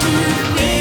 do things.